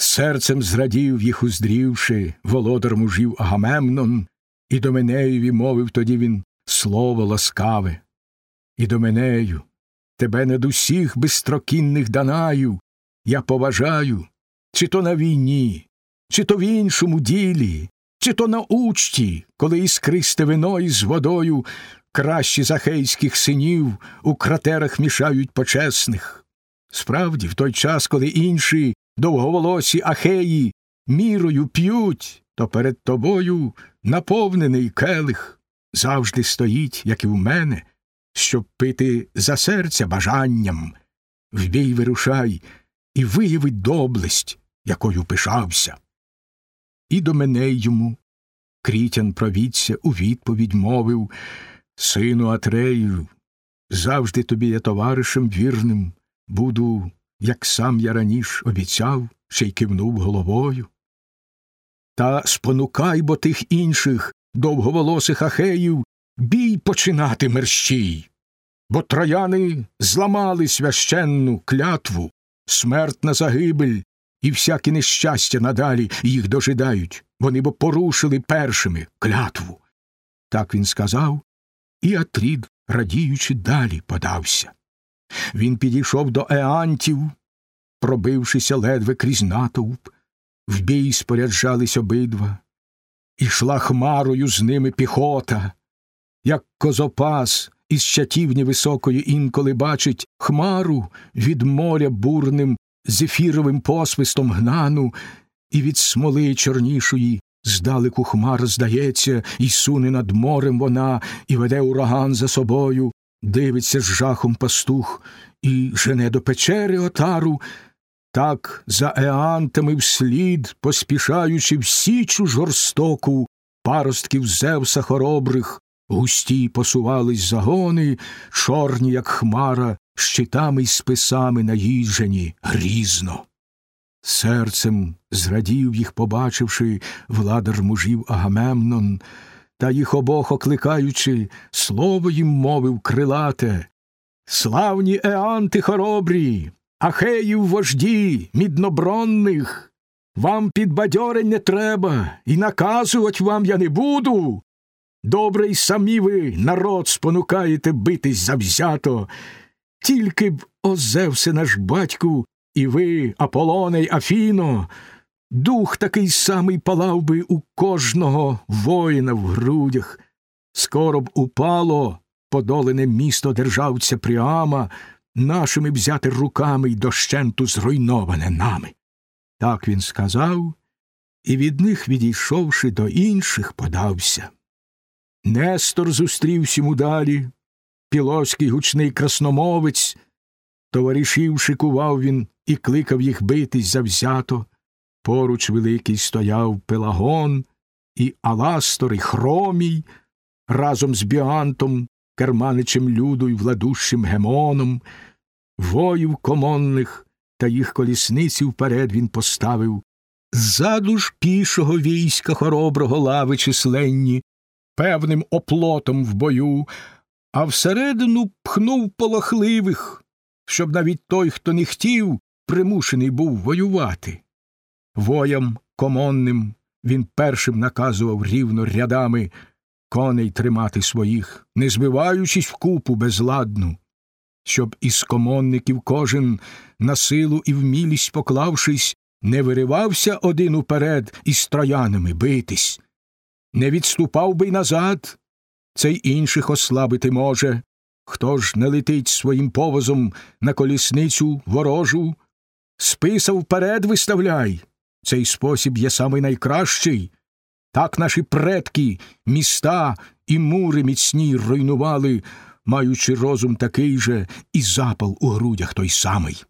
Серцем зрадів їх уздрівши, володар мужів Агамемнон, і до Менеєві мовив тоді він слово ласкаве. І до Менею, тебе над усіх безстрокінних данаю, я поважаю, чи то на війні, чи то в іншому ділі, чи то на учті, коли іскристе вино із водою кращі захейських синів у кратерах мішають почесних. Справді, в той час, коли інші довговолосі ахеї мірою п'ють, то перед тобою наповнений келих завжди стоїть, як і в мене, щоб пити за серця бажанням. В бій вирушай і виявить доблесть, якою пишався. І до мене йому крітян провідця у відповідь мовив Сину Атрею, завжди тобі я товаришем вірним, буду, як сам я раніш обіцяв, ще й кивнув головою. Та спонукай бо тих інших довговолосих ахеїв бій починати мерщій, бо трояни зламали священну клятву, смертна загибель і всякі нещастя надалі їх дожидають, вони бо порушили першими клятву. Так він сказав, і Атрід, радіючи, далі подався. Він підійшов до Еантів, пробившися ледве крізь натовп, в бій споряджались обидва, ішла хмарою з ними піхота, як козопас із чатівні високої інколи бачить хмару від моря бурним зефіровим посвистом гнану, і від смоли чорнішої здалеку хмар здається, і суне над морем вона, і веде ураган за собою, дивиться з жахом пастух, і жене до печери отару. Так за еантами вслід, поспішаючи всічу жорстоку, паростків Зевса хоробрих, густі посувались загони, чорні, як хмара, щитами й списами наїжджені грізно. Серцем зрадів їх, побачивши владар мужів Агамемнон, та їх обох окликаючи, слово їм мовив крилате. Славні еанти хоробрі, ахеїв вожді, міднобронних, вам підбадьорень не треба, і наказувати вам я не буду. Добре й самі ви народ спонукаєте битись завзято, тільки б, о Зевсе наш батьку, і ви, Аполоне й Афіно, дух такий самий палав би у кожного воїна в грудях. Скоро б упало подолене місто державця Пріама, нашими взяти руками й дощенту зруйноване нами. Так він сказав, і від них, відійшовши до інших, подався. Нестор зустрівся йому далі, пілоський гучний красномовець, товаришів шикував він і кликав їх битись завзято. Поруч великий стояв Пелагон, і Аластор, і Хромій, разом з Біантом, керманичем люду й владущим гемоном, воїв комонних та їх колісниці вперед він поставив, ззаду ж пішого війська хороброго лави численні, певним оплотом в бою, а всередину пхнув полохливих, щоб навіть той, хто не хотів, примушений був воювати. Воям комонним він першим наказував рівно рядами коней тримати своїх, не збиваючись в купу безладну, щоб із комонників кожен на силу і вмілість поклавшись, не виривався один уперед із троянами битись, не відступав би й назад, цей інших ослабити може. Хто ж не летить своїм повозом на колісницю ворожу, списа вперед виставляй. Цей спосіб є самий найкращий. Так наші предки, міста і мури міцні руйнували, маючи розум такий же і запал у грудях той самий.